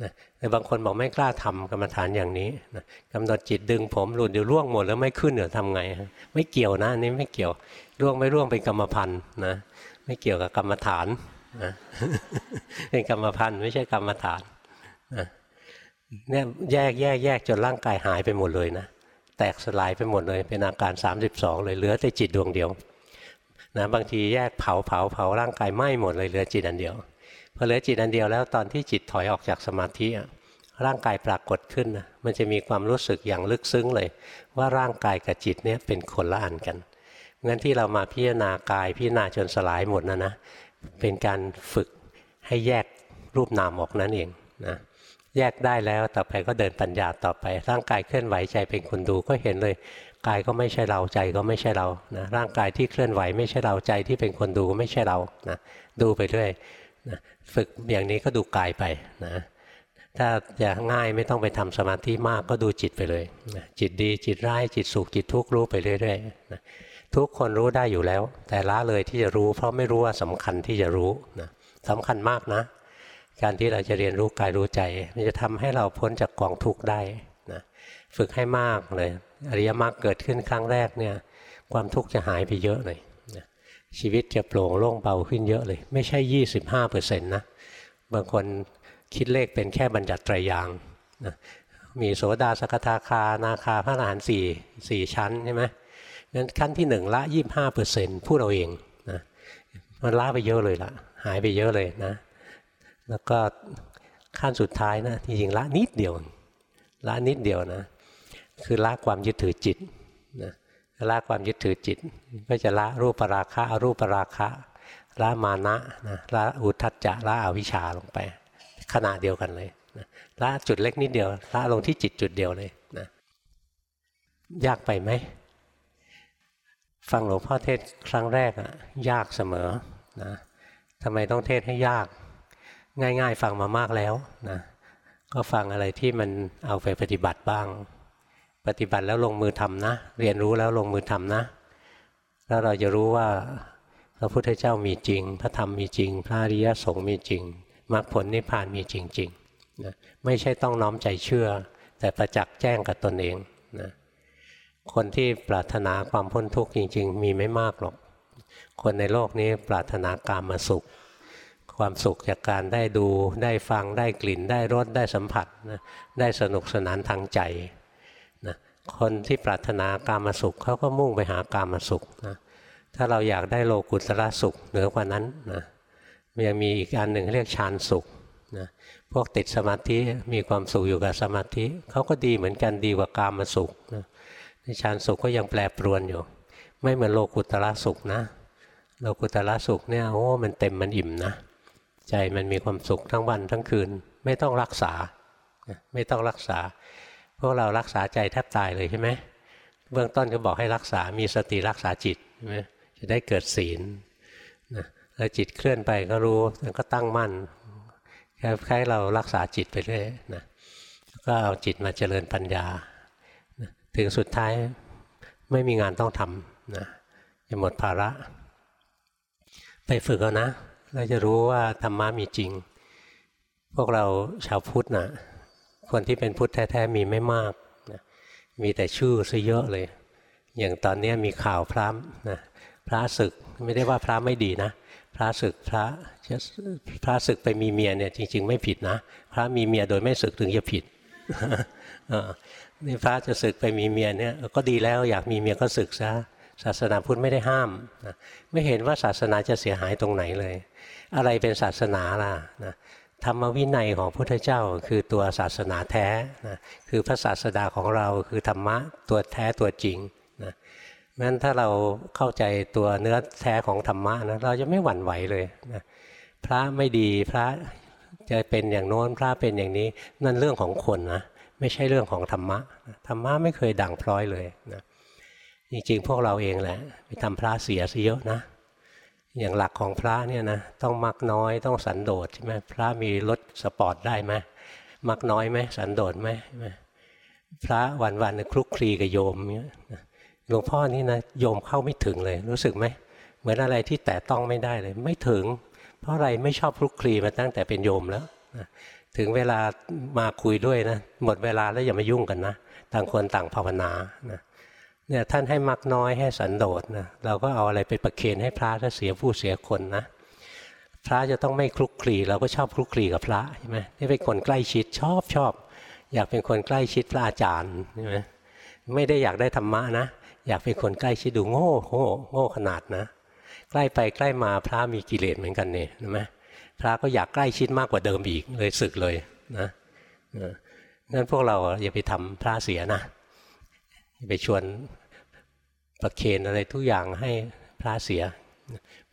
Speaker 1: นะ แต่บางคนบอกไม่กล้าทำกรรมฐานอย่างนี้นะกำหนดจิตดึงผมหลุดเดี๋ยวร่วงหมดแล้วไม่ขึ้นเดี๋ยวทำไง ไม่เกี่ยวนะนี่ไม่เกี่ยวร่วงไม่ร่วงเป็นกรรมพันธ์นะไม่เกี่ยวกับกรรมฐานนะเป็นกรรมพันธ์ไม่ใช่กรรมฐานเนี่ยแยกแยกแยกจนร่างกายหายไปหมดเลยนะแตกสลายไปหมดเลย เป็นอาการ 32 เลยเหลือแต่จิตดวงเดียวนะบางทีแยกเผาเผาเผาร่างกายไหม้หมดเลยเหลือจิตอันเดียว พอเหลือจิตอันเดียวแล้วตอนที่จิตถอยออกจากสมาธิร่างกายปรากฏขึ้นนะมันจะมีความรู้สึกอย่างลึกซึ้งเลย ว่าร่างกายกับจิตเนี่ยเป็นคนละอันกันงั้นที่เรามาพิจารณากายพิจารณาจนสลายหมดนะนะเป็นการฝึกให้แยกรูปนามออกนั่นเองนะแยกได้แล้วต่อไปก็เดินปัญญาต่อไป ร่างกายเคลื่อนไหวใจเป็นคนดูก็เห็นเลย กายก็ไม่ใช่เราใจก็ไม่ใช่เรานะร่างกายที่เคลื่อนไหวไม่ใช่เราใจที่เป็นคนดูก็ไม่ใช่เรานะดูไปเรื่อย นะฝึกอย่างนี้ก็ดูกายไปนะถ้าอยากง่ายไม่ต้องไปทำสมาธิมากก็ดูจิตไปเลยนะจิตดีจิตร้ายจิตสุขจิตทุกข์รู้ไปเรื่อยๆนะทุกคนรู้ได้อยู่แล้ว แต่ละเลยที่จะรู้ เพราะไม่รู้ว่าสำคัญที่จะรู้นะสำคัญมากนะ การที่เราจะเรียนรู้กายรู้ใจ มันจะทำให้เราพ้นจากกองทุกข์ได้นะฝึกให้มากเลยอริยมรรคเกิดขึ้นครั้งแรกเนี่ยความทุกข์จะหายไปเยอะเลย ชีวิตจะโปร่งโล่งเบาขึ้นเยอะเลย ไม่ใช่ยี่สิบห้าเปอร์เซ็นต์นะบางคนคิดเลขเป็นแค่บัญญัติไตรยางนะมีโสดาสกทาคา นาคาพระอรหันต์สี่สี่ชั้นใช่ไหมงั้นขั้นที่หนึ่งละยี่บห้าเปอร์เซ็นต์พูดเราเองนะมันละไปเยอะเลยละหายไปเยอะเลยนะ แล้วก็ขั้นสุดท้ายนะจริงๆละนิดเดียว ละนิดเดียวนะ คือละความยึดถือจิตนะ ละความยึดถือจิต ก็จะละรูปราคะอรูปราคะ ละมานะนะละอุทัจจะละอวิชชาลงไปขณะเดียวกันเลยนะละจุดเล็กนิดเดียวละลงที่จิตจุดเดียวเลยนะยากไปไหมฟังหลวงพ่อเทศครั้งแรกอะยากเสมอนะทำไมต้องเทศให้ยาก ง่าย ๆ ฟังมามากแล้วนะก็ฟังอะไรที่มันเอาไปปฏิบัติบ้าง ปฏิบัติแล้วลงมือทำนะ เรียนรู้แล้วลงมือทำนะ แล้วเราจะรู้ว่าพระพุทธเจ้ามีจริง พระธรรมมีจริง พระอริยสงฆ์มีจริงมรรคผลนิพพานมีจริงๆนะไม่ใช่ต้องน้อมใจเชื่อ แต่ประจักษ์แจ้งกับตนเองนะคนที่ปรารถนาความพ้นทุกข์จริง ๆ มีไม่มากหรอก คนในโลกนี้ปรารถนาการมาสุข ความสุขจากการได้ดู ได้ฟัง ได้กลิ่น ได้รส ได้สัมผัสนะได้สนุกสนานทางใจ คนที่ปรารถนาการมสุขเขาก็มุ่งไปหาการมสุขนะถ้าเราอยากได้โลกุตระสุขเหนือกว่านั้นนะยังมีอีกอันหนึ่งเรียกฌานสุขนะพวกติดสมาธิมีความสุขอยู่กับสมาธิเขาก็ดีเหมือนกันดีกว่ากามมสุขนะฌานสุขก็ยังแปรปรวนอยู่ ไม่เหมือนโลกุตระสุขนะโลกุตระสุขเนี่ยโอ้มันเต็มมันอิ่มนะใจมันมีความสุขทั้งวันทั้งคืน ไม่ต้องรักษาไม่ต้องรักษา พวกเรารักษาใจแทบตายเลยใช่ไหมเบื้องต้นก็บอกให้รักษามีสติรักษาจิตใช่ไหมจะได้เกิดศีลนะแล้วจิตเคลื่อนไปก็รู้แล้วก็ตั้งมั่นแค่เรารักษาจิตไปเรื่อยนะก็เอาจิตมาเจริญปัญญาถึงสุดท้ายไม่มีงานต้องทำนะจะหมดภาระ ไปฝึกเอานะ เราจะรู้ว่าธรรมะมีจริง พวกเราชาวพุทธนะ คนที่เป็นพุทธแท้ๆมีไม่มากนะมีแต่ชื่อซะเยอะเลย อย่างตอนนี้มีข่าวพระนะพระศึกไม่ได้ว่าพระไม่ดีนะ พระศึกพระพระศึกไปมีเมียเนี่ยจริง ๆ ไม่ผิดนะ พระมีเมียโดยไม่ศึกถึงจะผิดนี่พระจะศึกไปมีเมียเนี่ยก็ดีแล้วอยากมีเมียก็ศึกซะศาสนาพุทธไม่ได้ห้ามนะไม่เห็นว่าศาสนาจะเสียหายตรงไหนเลย อะไรเป็นศาสนาล่ะนะ ธรรมวินัยของพุทธเจ้าคือตัวศาสนาแท้นะคือพระศาสดาของเราคือธรรมะตัวแท้ตัวจริงนะงั้นถ้าเราเข้าใจตัวเนื้อแท้ของธรรมะนะเราจะไม่หวั่นไหวเลยนะพระไม่ดีพระจะเป็นอย่างโน้นพระเป็นอย่างนี้นั่นเรื่องของคนนะไม่ใช่เรื่องของธรรมะธรรมะไม่เคยดังพร้อยเลยนะจริงๆพวกเราเองแหละไปทำพระเสียซะเยอะนะ อย่างหลักของพระเนี่ยนะต้องมักน้อยต้องสันโดษใช่ไหมพระมีรถสปอร์ตได้ไหมมักน้อยไหมสันโดษไหมพระวันๆคลุกคลีกับโยมเนี่ยหลวงพ่อนี่นะโยมเข้าไม่ถึงเลยรู้สึกไหมเหมือนอะไรที่แตะต้องไม่ได้เลย ไม่ถึง เพราะอะไรไม่ชอบคลุกคลีมาตั้งแต่เป็นโยมแล้วถึงเวลามาคุยด้วยนะหมดเวลาแล้วอย่ามายุ่งกันนะต่างคนต่างภาวนานะ เนี่ยท่านให้มักน้อยให้สันโดษนะเราก็เอาอะไรไปประเคนให้พระถ้าเสียผู้เสียคนนะพระจะต้องไม่คลุกคลีเราก็ชอบคลุกคลีกับพระใช่ไหมนี่เป็นคนใกล้ชิดชอบชอบ อยากเป็นคนใกล้ชิดพระอาจารย์ใช่ไหมไม่ได้อยากได้ธรรมะนะ อยากเป็นคนใกล้ชิดดูโง่โง่โง่ขนาดนะ ใกล้ไปใกล้มาพระมีกิเลสเหมือนกันเนี่ยใช่ไหมพระก็อยากใกล้ชิดมากกว่าเดิมอีกเลยสึกเลยนะงั้นพวกเราอย่าไปทำพระเสียนะ ไปชวนประเคนอะไรทุกอย่างให้พระเสีย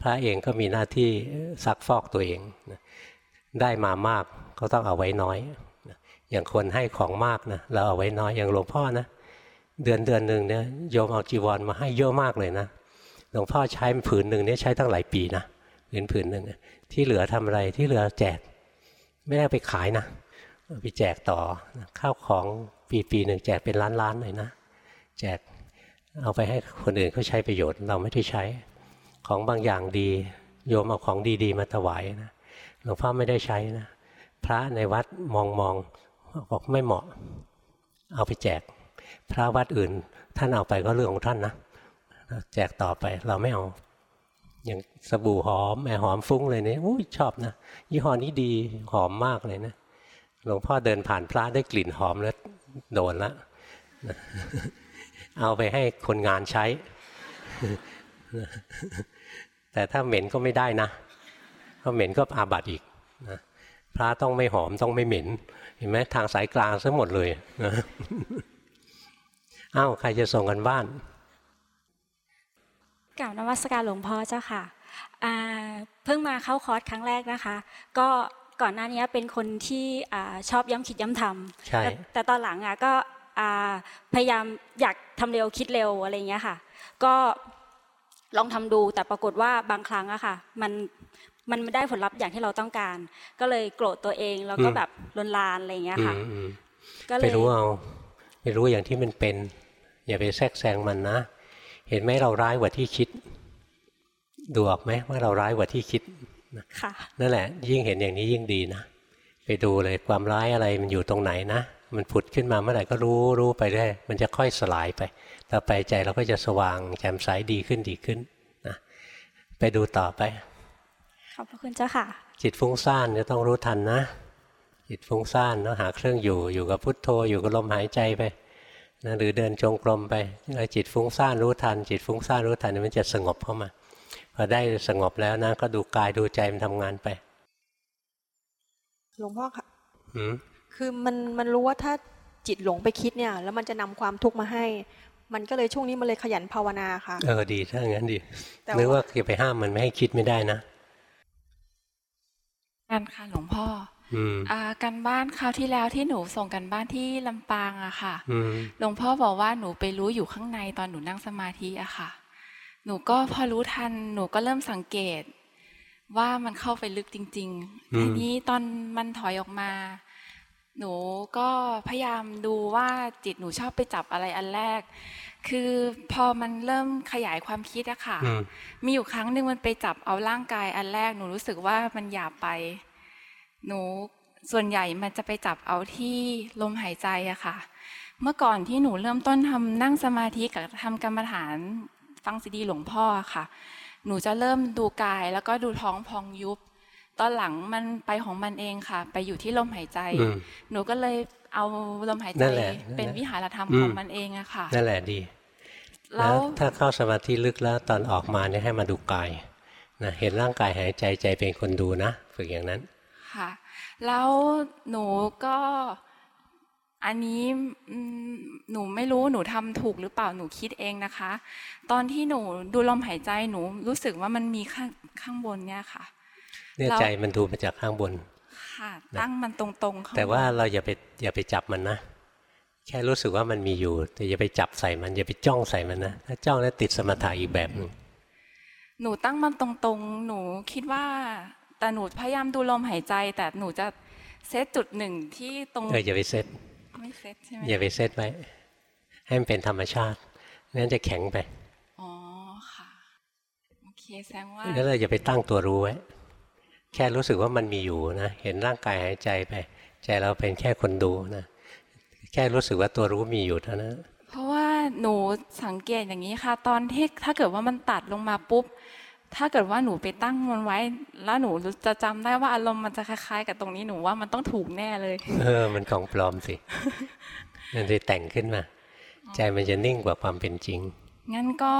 Speaker 1: พระเองก็มีหน้าที่ซักฟอกตัวเองได้มามากก็ต้องเอาไว้น้อย อย่างคนให้ของมากนะเราเอาไว้น้อยอย่างหลวงพ่อนะ เดือนเดือนหนึ่งเนี่ยโยมเอาจีวรมาให้เยอะมากเลยนะหลวงพ่อใช้ผืนหนึ่งเนี่ยใช้ตั้งหลายปีนะผืนผืนหนึ่งที่เหลือทำอะไรที่เหลือแจก ไม่ได้ไปขายนะไปแจกต่อข้าวของปีปีหนึ่งแจกเป็นล้านล้านเลยนะ แจกเอาไปให้คนอื่นเขาใช้ประโยชน์ เราไม่ได้ใช้ของบางอย่างดี โยมเอาของดีๆ มาถวายนะหลวงพ่อไม่ได้ใช้นะพระในวัดมองมองบอกไม่เหมาะ เอาไปแจก พระวัดอื่น ท่านเอาไปก็เรื่องของท่านนะแจกต่อไปเราไม่เอาอย่างสบู่หอมแอหอมฟุ้งเลยเนี่ยอุ้ยชอบนะยี่ห้อนี้ดีหอมมากเลยนะหลวงพ่อเดินผ่านพระได้กลิ่นหอมแล้วโดนละ เอาไปให้คนงานใช้ แต่ถ้าเหม็นก็ไม่ได้นะเพราะเหม็นก็อาบัติอีกนะพระต้องไม่หอมต้องไม่เหม็น เห็นไหมทางสายกลางซะหมดเลยนะอ้าวใครจะส่งกันบ้าน
Speaker 2: กล่าวนวัสการหลวงพ่อเจ้าค่ะเพิ่งมาเข้าคอร์สครั้งแรกนะคะ ก็ก่อนหน้านี้เป็นคนที่ชอบย้ำคิดย้ำทำ
Speaker 1: ใช่
Speaker 2: แต่ตอนหลังอะก็ พยายามอยากทำเร็วคิดเร็วอะไรเงี้ยค่ะ ก็ลองทำดูแต่ปรากฏว่าบางครั้งอะค่ะ มันมันไม่ได้ผลลัพธ์อย่างที่เราต้องการ ก็เลยโกรธตัวเองแล้วก็แบบลนลานอะไรเงี้ยค่ะ
Speaker 1: ก็เลยไปรู้เอาไปรู้อย่างที่มันเป็น อย่าไปแทรกแซงมันนะ เห็นไหมเราร้ายกว่าที่คิดดูออกไหมว่าเราร้ายกว่าที่คิดนั่นแหละ ยิ่งเห็นอย่างนี้ยิ่งดีนะไปดูเลยความร้ายอะไรมันอยู่ตรงไหนนะ มันผุดขึ้นมาเมื่อไหร่ก็รู้รู้ไปได้ มันจะค่อยสลายไป ต่อไปใจเราก็จะสว่างแจ่มใสดีขึ้นดีขึ้นนะไปดูต่อไป
Speaker 2: ขอบพระคุณเจ้าค่ะ
Speaker 1: จิตฟุ้งซ่านจะต้องรู้ทันนะ จิตฟุ้งซ่านแล้วหาเครื่องอยู่อยู่กับพุทโธอยู่กับลมหายใจไปนะหรือเดินจงกรมไปจิตฟุ้งซ่านรู้ทัน จิตฟุ้งซ่านรู้ทันมันจะสงบเข้ามาพอได้สงบแล้วนะ ก็ดูกายดูใจมันทำงานไป
Speaker 3: หลวงพ่อค่ะ คือมันมันรู้ว่าถ้าจิตหลงไปคิดเนี่ย แล้วมันจะนำความทุกข์มาให้ มันก็เลยช่วงนี้มันเลยขยันภาวนาค่ะ
Speaker 1: เออดีถ้างั้นดีนึกว่าจะไปห้ามมันไม่ให้คิดไม่ได้นะ
Speaker 4: กันค่ะหลวงพ่ออ่ากันบ้านคราวที่แล้วที่หนูส่งกันบ้านที่ลำปางอะค่ะหลวงพ่อบอกว่าหนูไปรู้อยู่ข้างในตอนหนูนั่งสมาธิอะค่ะ หนูก็พอรู้ทันหนูก็เริ่มสังเกต ว่ามันเข้าไปลึกจริงๆทีนี้ตอนมันถอยออกมา หนูก็พยายามดูว่าจิตหนูชอบไปจับอะไรอันแรก คือพอมันเริ่มขยายความคิดอะค่ะ มีอยู่ครั้งหนึ่งมันไปจับเอาร่างกายอันแรก หนูรู้สึกว่ามันหยาบไป หนูส่วนใหญ่มันจะไปจับเอาที่ลมหายใจอะค่ะ เมื่อก่อนที่หนูเริ่มต้นทำนั่งสมาธิกับทำกรรมฐานฟังซีดีหลวงพ่อค่ะ หนูจะเริ่มดูกายแล้วก็ดูท้องพองยุบ ตอนหลังมันไปของมันเองค่ะ ไปอยู่ที่ลมหายใจ หนูก็เลยเอาลมหายใจเป็นวิหารธรรมของมันเองอะค่ะ
Speaker 1: นั่นแหละดี แล้วถ้าเข้าสมาธิลึกแล้วตอนออกมาเนี่ยให้มาดูกายนะเห็นร่างกายหายใจใจเป็นคนดูนะฝึกอย่างนั้น
Speaker 4: ค่ะ แล้วหนูก็อันนี้หนูไม่รู้หนูทำถูกหรือเปล่าหนูคิดเองนะคะ ตอนที่หนูดูลมหายใจหนูรู้สึกว่ามันมีข้างข้างบนเนี่ยค่ะ
Speaker 1: เนี่ยใจมันดูมาจากข้างบน
Speaker 4: ค่ะตั้งมันตรงๆ
Speaker 1: แต่ว่าเราอย่าไปอย่าไปจับมันนะแค่รู้สึกว่ามันมีอยู่ แต่อย่าไปจับใส่มันอย่าไปจ้องใส่มันนะถ้าจ้องแล้วติดสมถะอีกแบบหนึ่ง
Speaker 4: หนูตั้งมันตรงๆ หนูคิดว่า แต่หนูพยายามดูลมหายใจ แต่หนูจะเซตจุดหนึ่งที่ตรง
Speaker 1: เอออย่าไปเซต
Speaker 4: ไม่เซตใช่ไหม
Speaker 1: อย่าไปเซตไว้ให้มันเป็นธรรมชาตินั่นจะแข็งไป
Speaker 4: อ๋อค่ะโอเคแสดงว่า
Speaker 1: แล้วเราอย่าไปตั้งตัวรู้ไว้ แค่รู้สึกว่ามันมีอยู่นะ เห็นร่างกายหายใจไป ใจเราเป็นแค่คนดูนะ แค่รู้สึกว่าตัวรู้มีอยู่เท่านั้น
Speaker 4: เพราะว่าหนูสังเกตอย่างนี้ค่ะ ตอนที่ถ้าเกิดว่ามันตัดลงมาปุ๊บ ถ้าเกิดว่าหนูไปตั้งมันไว้ แล้วหนูจะจำได้ว่าอารมณ์มันจะคล้ายๆ กับตรงนี้หนูว่ามันต้องถูกแน่เลย
Speaker 1: เออ มันของปลอมสิ มันจะแต่งขึ้นมา ใจมันจะนิ่งกว่าความเป็นจริง
Speaker 4: งั้นก็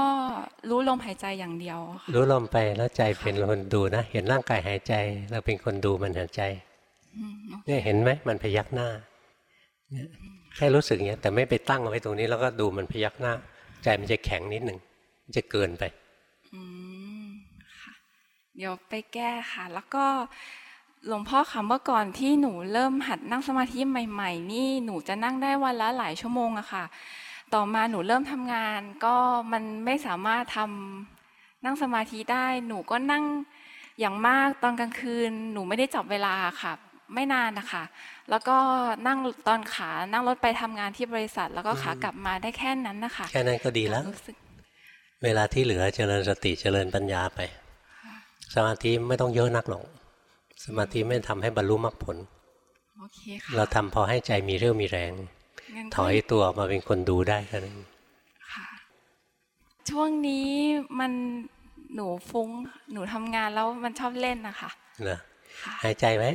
Speaker 4: รู้ลมหายใจอย่างเดียว
Speaker 1: รู้ลมไปแล้วใจเป็นคนดูนะ เห็นร่างกายหายใจ เราเป็นคนดูมันหายใจเนี่ยเห็นไหมมันพยักหน้าแค่รู้สึกเนี้ยแต่ไม่ไปตั้งเอาไว้ตรงนี้แล้วก็ดูมันพยักหน้า ใจมันจะแข็งนิดหนึ่งจะเกินไป
Speaker 4: เดี๋ยวไปแก้ค่ะ แล้วก็หลวงพ่อคำว่าก่อนที่หนูเริ่มหัดนั่งสมาธิใหม่ ๆ นี่หนูจะนั่งได้วันละหลายชั่วโมงอะค่ะ ต่อมาหนูเริ่มทำงาน ก็มันไม่สามารถทำนั่งสมาธิได้หนูก็นั่งอย่างมากตอนกลางคืน หนูไม่ได้จับเวลาค่ะ ไม่นานนะคะ แล้วก็นั่งตอนขานั่งรถไปทำงานที่บริษัท แล้วก็ขากลับมาได้แค่นั้นนะคะ
Speaker 1: แค่นั้นก็ดีแล้ว เวลาที่เหลือเจริญสติเจริญปัญญาไป สมาธิไม่ต้องเยอะนักหรอกสมาธิไม่ทำให้บรรลุมรรคผลเราทำพอให้ใจมีเรี่ยวมีแรง ถอยตัวมาเป็นคนดูได้แค่นั้น
Speaker 4: ช่วงนี้มันหนูฟุ้ง หนูทำงานแล้วมันชอบเล่นนะคะ
Speaker 1: เหรอหายใจไว้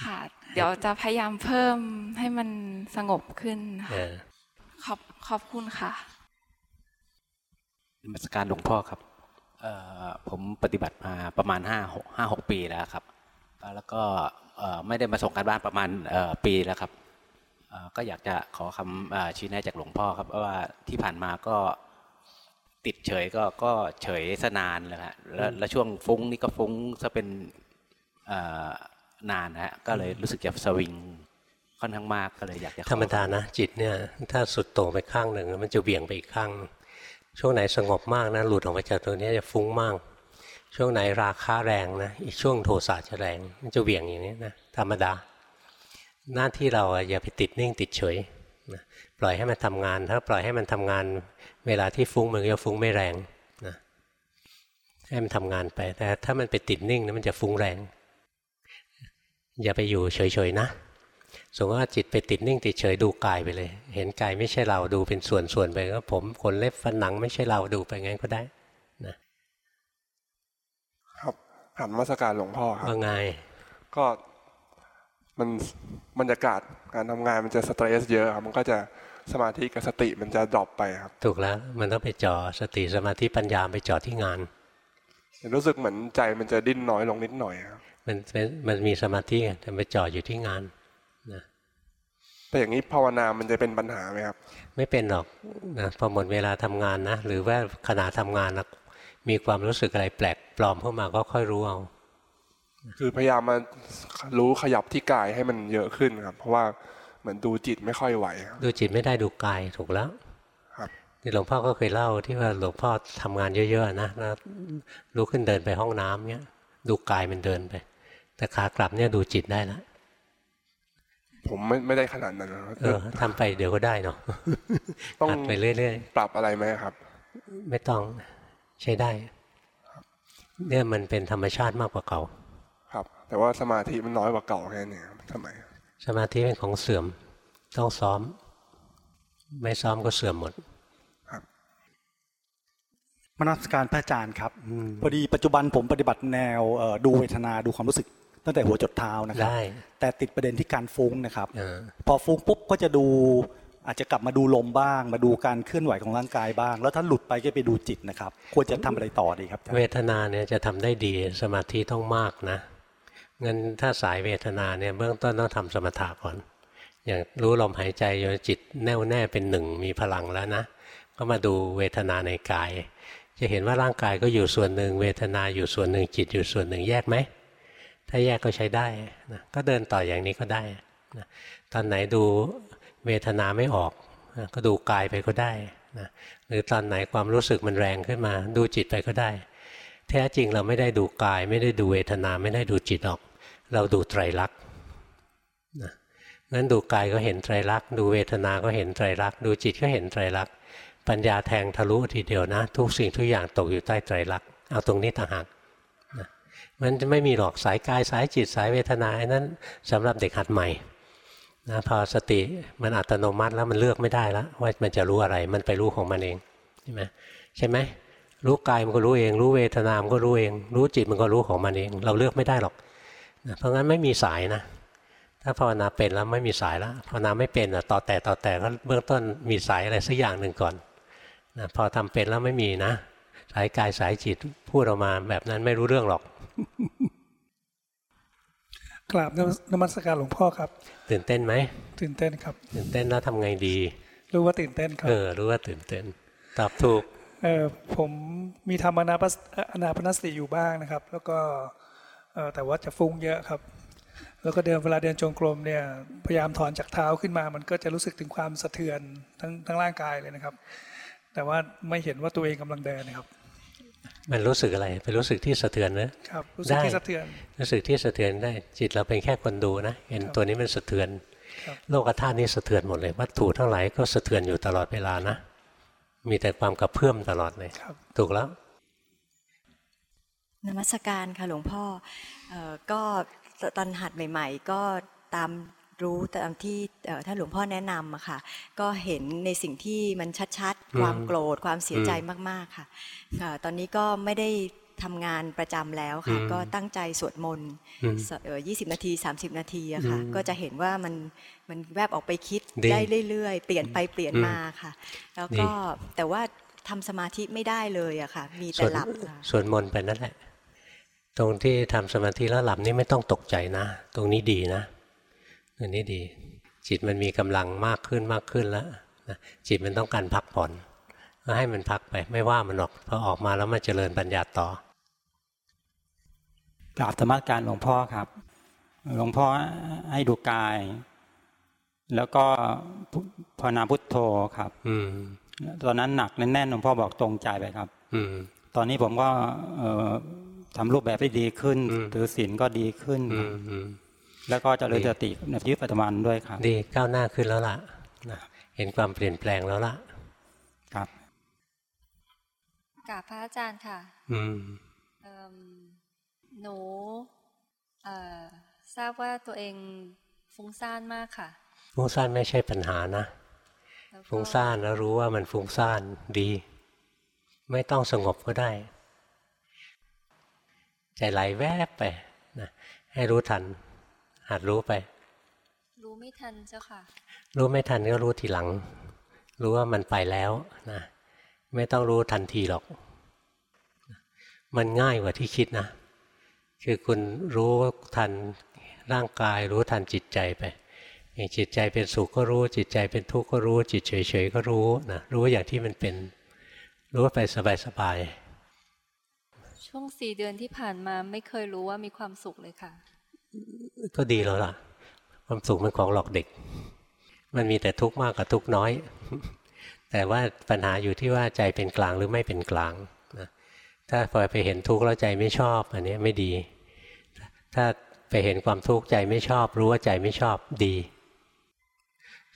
Speaker 4: ค่ะ เดี๋ยวจะพยายามเพิ่มให้มันสงบขึ้นขอบขอบคุณค่ะ
Speaker 5: นมัสการหลวงพ่อครับผมปฏิบัติมาประมาณห้าหกห้าหกปีแล้วครับ แล้วก็ไม่ได้มาส่งการบ้านประมาณปีแล้วครับ ก็อยากจะขอคำชี้แนะจากหลวงพ่อครับว่าที่ผ่านมาก็ติดเฉยก็ก็เฉยสนานเลยครับแล้วช่วงฟุ้งนี่ก็ฟุ้งซะเป็นนานนะฮะก็เลยรู้สึกจะสวิงค่อนข้างมากก็เลยอยากจะ
Speaker 1: ธรรมดานะจิตเนี่ยถ้าสุดโต่งไปข้างหนึ่งมันจะเบี่ยงไปอีกข้าง ช่วงไหนสงบมากนะหลุดออกมาจากตัวนี้จะฟุ้งมาก ช่วงไหนราคาแรงนะอีกช่วงโทสะจะแรงมันจะเบี่ยงอย่างนี้นะธรรมดา หน้าที่เราอย่าไปติดนิ่งติดเฉยนะปล่อยให้มันทำงาน ถ้าปล่อยให้มันทำงาน เวลาที่ฟุ้งมันจะฟุ้งไม่แรงนะให้มันทำงานไป แต่ถ้ามันไปติดนิ่งนะมันจะฟุ้งแรง อย่าไปอยู่เฉยๆนะสมมติว่าจิตไปติดนิ่งติดเฉยดูกายไปเลย เห็นกายไม่ใช่เราดูเป็นส่วนๆไปก็ผมขนเล็บฟันหนังไม่ใช่เราดูไปงั้นก็ได้
Speaker 6: นะครับหันมาสการหลวงพ่อครับ
Speaker 1: ว่าไง
Speaker 6: ก็ มันบรรยากาศการทำงานมันจะสตรสเยอะครับมันก็จะสมาธิกับสติมันจะดรอปไปครับ
Speaker 1: ถูกแล้วมันต้องไปจ่อสติสมาธิปัญญาไปจ่อที่งาน
Speaker 6: รู้สึกเหมือนใจมันจะดิ้นน้อยลงนิดหน่อยครับ
Speaker 1: มันมันมีสมาธิแต่ไปจ่ออยู่ที่งานนะ
Speaker 6: แต่อย่างนี้ภาวนามันจะเป็นปัญหาไหมครับ
Speaker 1: ไม่เป็นหรอกนะพอหมดเวลาทำงานนะหรือว่าขณะทำงานนะมีความรู้สึกอะไรแปลกปลอมเข้ามาก็ค่อยรู้เอา
Speaker 6: คือพยายามมารู้ขยับที่กายให้มันเยอะขึ้นครับ เพราะว่าเหมือนดูจิตไม่ค่อยไหว
Speaker 1: ดูจิตไม่ได้ดูกายถูกแล้ว
Speaker 6: ครับ
Speaker 1: ที่หลวงพ่อก็เคยเล่าที่ว่าหลวงพ่อทำงานเยอะๆนะแล้วลุกขึ้นเดินไปห้องน้ำเนี้ยดูกายมันเดินไป แต่ขากลับเนี่ยดูจิตได้แล้ว
Speaker 6: ผมไม่ไม่ได้ขนาดนั้น
Speaker 1: เออทำไปเดี๋ยวก็ได้เนาะต้องไปเรื่อย
Speaker 6: ๆปรับอะไรไหมครับ
Speaker 1: ไม่ต้องใช้ได้เนี่ยมันเป็นธรรมชาติมากกว่าเก่า
Speaker 6: ครับ แต่ว่าสมาธิมันน้อยกว่าเก่าแค่นี้ทำไม
Speaker 1: สมาธิเป็นของเสื่อมต้องซ้อม ไม่ซ้อมก็เสื่อมหมด
Speaker 6: ครับ
Speaker 7: มนัสการพระอาจารย์ครับพอดีปัจจุบันผมปฏิบัติแนวดูเวทนาดูความรู้สึก ตั้งแต่หัวจดเท้านะครับแต่ติดประเด็นที่การฟุ้งนะครับพอฟุ้งปุ๊บก็จะดูอาจจะกลับมาดูลมบ้าง มาดูการเคลื่อนไหวของร่างกายบ้าง แล้วถ้าหลุดไปก็ไปดูจิตนะครับ ควรจะทำอะไรต่อดีครับ
Speaker 1: เวทนาเนี่ยจะทำได้ดีสมาธิต้องมากนะ งั้นถ้าสายเวทนาเนี่ยเบื้องต้นต้องทำสมถะก่อน อย่างรู้ลมหายใจจนจิตแน่วแน่เป็นหนึ่งมีพลังแล้วนะ ก็มาดูเวทนาในกาย จะเห็นว่าร่างกายก็อยู่ส่วนหนึ่ง เวทนาอยู่ส่วนหนึ่งจิตอยู่ส่วนหนึ่งแยกไหม ถ้าแยกก็ใช้ได้นะก็เดินต่ออย่างนี้ก็ได้นะตอนไหนดูเวทนาไม่ออกนะก็ดูกายไปก็ได้นะหรือตอนไหนความรู้สึกมันแรงขึ้นมา ดูจิตไปก็ได้ แท้จริงเราไม่ได้ดูกาย ไม่ได้ดูเวทนาไม่ได้ดูจิตออก เราดูไตรลักษณ์นะนั้นดูกายก็เห็นไตรลักษณ์ดูเวทนาก็เห็นไตรลักษณ์ดูจิตก็เห็นไตรลักษณ์ปัญญาแทงทะลุทีเดียวนะ ทุกสิ่งทุกอย่างตกอยู่ใต้ไตรลักษณ์เอาตรงนี้ต่างหากมันจะไม่มีหรอกสายกายสายจิตสายเวทนาอันนั้นสำหรับเด็กหัดใหม่นะพอสติมันอัตโนมัติแล้วมันเลือกไม่ได้แล้วว่ามันจะรู้อะไรมันไปรู้ของมันเองใช่ไหมใช่ไหมรู้กายมันก็รู้เอง รู้เวทนามันก็รู้เอง รู้จิตมันก็รู้ของมันเอง เราเลือกไม่ได้หรอก เพราะงั้นไม่มีสายนะ ถ้าภาวนาเป็นแล้วไม่มีสายแล้วภาวนาไม่เป็นต่อแต่ต่อแต่ก็เบื้องต้นมีสายอะไรสักอย่างหนึ่งก่อนนะพอทำเป็นแล้วไม่มีนะ สายกายสายจิตพูดออกมาแบบนั้นไม่รู้เรื่องหรอก
Speaker 8: กราบนมัสการหลวงพ่อครับ
Speaker 1: ตื่นเต้นไหม
Speaker 8: ตื่นเต้นครับ
Speaker 1: ตื่นเต้นแล้วทำไงดี
Speaker 8: รู้ว่าตื่นเต้นครับ
Speaker 1: เออรู้ว่าตื่นเต้นตอบถูก
Speaker 8: เออผมมีทำอนาปอนาปนสติอยู่บ้างนะครับ แล้วก็ แต่ว่าจะฟุ้งเยอะครับ แล้วก็เดินเวลาเดินจงกรมเนี่ยพยายามถอนจากเท้าขึ้นมา มันก็จะรู้สึกถึงความสะเทือนทั้งทั้งร่างกายเลยนะครับ แต่ว่าไม่เห็นว่าตัวเองกำลังเดินนะครับ
Speaker 1: มันรู้สึกอะไรเป็นรู้สึกที่สะเทือนนะ
Speaker 8: ครับรู้สึกที่สะเทือน
Speaker 1: รู้สึกที่สะเทือนได้จิตเราเป็นแค่คนดูนะเห็นตัวนี้มันสะเทือนโลกธาตุนี้สะเทือนหมดเลย วัตถุทั้งหลายก็สะเทือนอยู่ตลอดเวลานะ มีแต่ความกระเพื่อมตลอดเลย ถูกแล้ว
Speaker 9: นมัสการค่ะหลวงพ่อก็ตอนหัดใหม่ ๆ ก็ตามรู้ตามที่ท่านหลวงพ่อแนะนำอะค่ะ ก็เห็นในสิ่งที่มันชัดๆ ความโกรธความเสียใจมากๆค่ะ ตอนนี้ก็ไม่ได้ทำงานประจำแล้วค่ะ ก็ตั้งใจสวดมนต์ยี่สิบนาทีสามสิบนาทีอะค่ะ ก็จะเห็นว่ามันมันแวบออกไปคิดได้เรื่อยๆ เปลี่ยนไปเปลี่ยนมาค่ะ แล้วก็แต่ว่าทำสมาธิไม่ได้เลยอะค่ะ มีแต่หลับ
Speaker 1: สวดมนต์ไปนั่นแหละ ตรงที่ทำสมาธิแล้วหลับนี่ไม่ต้องตกใจนะ ตรงนี้ดีนะอันนี้ดี จิตมันมีกำลังมากขึ้นมากขึ้นแล้วนะจิตมันต้องการพักผ่อนก็ให้มันพักไป ไม่ว่ามันหรอกพอออกมาแล้วมันเจริญปัญญาต่อก
Speaker 10: ราบธรรมการหลวงพ่อครับ หลวงพ่อให้ดูกาย แล้วก็ภาวนาพุทโธครับ อืตอนนั้นหนักแน่นๆหลวงพ่อบอกตรงใจไปครับ อืตอนนี้ผมก็ ทำรูปแบบได้ดีขึ้นถือศีลก็ดีขึ้น แล้วก็จะเลยสติในชีวิตปัจจุบันด้วยครับ
Speaker 1: ดีก้าวหน้าขึ้นแล้วล่ะเห็นความเปลี่ยนแปลงแล้วล่ะ
Speaker 10: ครับ
Speaker 11: กาบพระอาจารย์ค่ะ อืมหนูทราบว่าตัวเองฟุ้งซ่านมากค่ะ
Speaker 1: ฟุ้งซ่านไม่ใช่ปัญหานะฟุ้งซ่านแล้วรู้ว่ามันฟุ้งซ่านดี ไม่ต้องสงบก็ได้ ใจไหลแวบไปนะให้รู้ทันหัดรู้ไป
Speaker 11: รู้ไม่ทันเจ้าค่ะ
Speaker 1: รู้ไม่ทันก็รู้ทีหลัง รู้ว่ามันไปแล้วนะไม่ต้องรู้ทันทีหรอก มันง่ายกว่าที่คิดนะ คือคุณรู้ทันร่างกาย รู้ทันจิตใจไปอย่างจิตใจเป็นสุขก็รู้ จิตใจเป็นทุกข์ก็รู้ จิตเฉยๆก็รู้นะรู้อย่างที่มันเป็น รู้ไปสบาย
Speaker 11: ๆ ช่วงสี่เดือนที่ผ่านมาไม่เคยรู้ว่ามีความสุขเลยค่ะ
Speaker 1: ก็ดีแล้วล่ะ ความสุขมันของหลอกเด็ก มันมีแต่ทุกข์มากกับทุกข์น้อย แต่ว่าปัญหาอยู่ที่ว่าใจเป็นกลางหรือไม่เป็นกลางนะถ้าพอไปเห็นทุกข์แล้วใจไม่ชอบ อันนี้ไม่ดี ถ้าไปเห็นความทุกข์ใจไม่ชอบ รู้ว่าใจไม่ชอบดี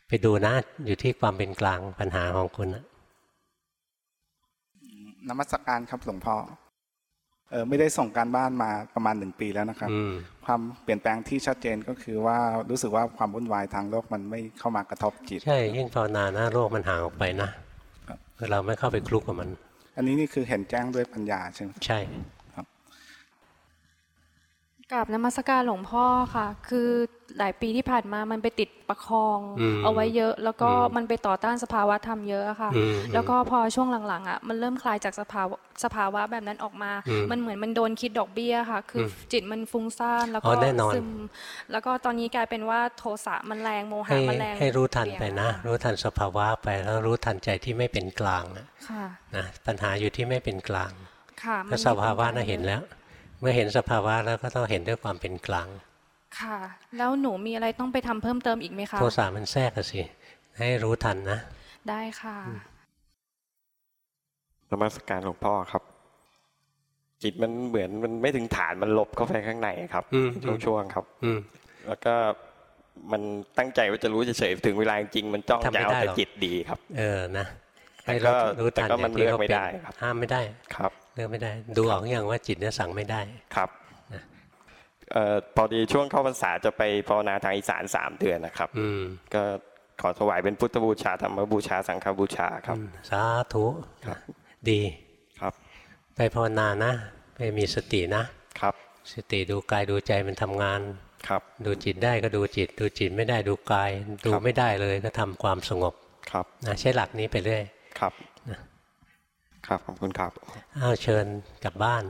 Speaker 1: ไปดูนะอยู่ที่ความเป็นกลางปัญหาของคุณนะ
Speaker 12: นมัสการครับหลวงพ่อเออ ไม่ได้ส่งการบ้านมาประมาณหนึ่งปีแล้วนะครับ ความเปลี่ยนแปลงที่ชัดเจนก็คือว่ารู้สึกว่าความวุ่นวายทางโลกมันไม่เข้ามากระทบจิต
Speaker 1: ใช่ยิ่งภาวนาหน้าโลกมันห่างออกไปนะเราไม่เข้าไปคลุกกับมัน
Speaker 12: อันนี้นี่คือเห็นแจ้งด้วยปัญญาใช่ไหม
Speaker 1: ใช่
Speaker 13: กับนมัสการหลวงพ่อค่ะ คือหลายปีที่ผ่านมามันไปติดประคองเอาไว้เยอะ แล้วก็มันไปต่อต้านสภาวะธรรมเยอะค่ะ แล้วก็พอช่วงหลังๆอะมันเริ่มคลายจากสภาวะสภาวะแบบนั้นออกมา มันเหมือนมันโดนคิดดอกเบี้ยค่ะ คือจิตมันฟุ้งซ่านแล้วก็ซึมแล้วก็ตอนนี้กลายเป็นว่าโทสะมันแรงโมหะมันแรง
Speaker 1: ให้รู้ทันไปนะ รู้ทันสภาวะไปแล้วรู้ทันใจที่ไม่เป็นกลางนะปัญหาอยู่ที่ไม่เป็นกลางก็สภาวะน่าเห็นแล้ว เมื่อเห็นสภาวะแล้วก็ต้องเห็นด้วยความเป็นกลาง
Speaker 13: ค่ะ แล้วหนูมีอะไรต้องไปทำเพิ่มเติมอีกไหมคะ
Speaker 1: โทสะมันแทรกสิให้รู้ทันนะ
Speaker 13: ได้ค่ะ
Speaker 14: นมัสการหลวงพ่อครับจิตมันเหมือนมันไม่ถึงฐานมันหลบเข้าไปข้างในครับช่วงช่วงครับ อืแล้วก็มันตั้งใจว่าจะรู้เฉยๆถึงเวลาจริงมันจ้องจะเอาแต่จิตดีครับ
Speaker 1: เออนะ
Speaker 14: ให้รู้ทันแต่ก็มันเลือกไม่ได้ครับ
Speaker 1: ห้ามไม่ได้
Speaker 14: ครับ
Speaker 1: เลือกไม่ได้ ดูออกอย่างว่าจิตเนี่ยสั่งไม่ได้
Speaker 14: ครับพอดีช่วงเข้าพรรษาจะไปภาวนาทางอีสานสามเดือนนะครับ อืก็ขอถวายเป็นพุทธบูชาธรรมบูชาสังฆบูชาครับ
Speaker 1: สาธุดี
Speaker 14: ครับ
Speaker 1: ไปภาวนานะ ไปมีสตินะ
Speaker 14: ครับ
Speaker 1: สติดูกายดูใจมันทำงาน
Speaker 14: ครับ
Speaker 1: ดูจิตได้ก็ดูจิต ดูจิตไม่ได้ดูกาย ดูไม่ได้เลยก็ทำความสงบ
Speaker 14: ครับ
Speaker 1: นะใช้หลักนี้ไปเรื่อย
Speaker 14: ครับ ครับขอบคุณครับเอา
Speaker 1: เชิญกลับบ้าน